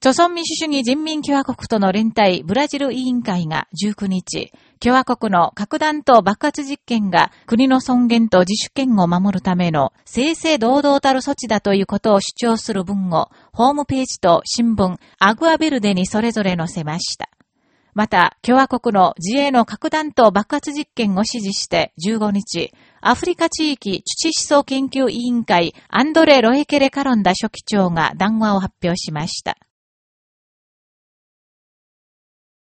朝鮮民主主義人民共和国との連帯ブラジル委員会が19日、共和国の核弾頭爆発実験が国の尊厳と自主権を守るための正々堂々たる措置だということを主張する文をホームページと新聞アグアベルデにそれぞれ載せました。また、共和国の自衛の核弾頭爆発実験を指示して15日、アフリカ地域土思想研究委員会アンドレ・ロエケレ・カロンダ書記長が談話を発表しました。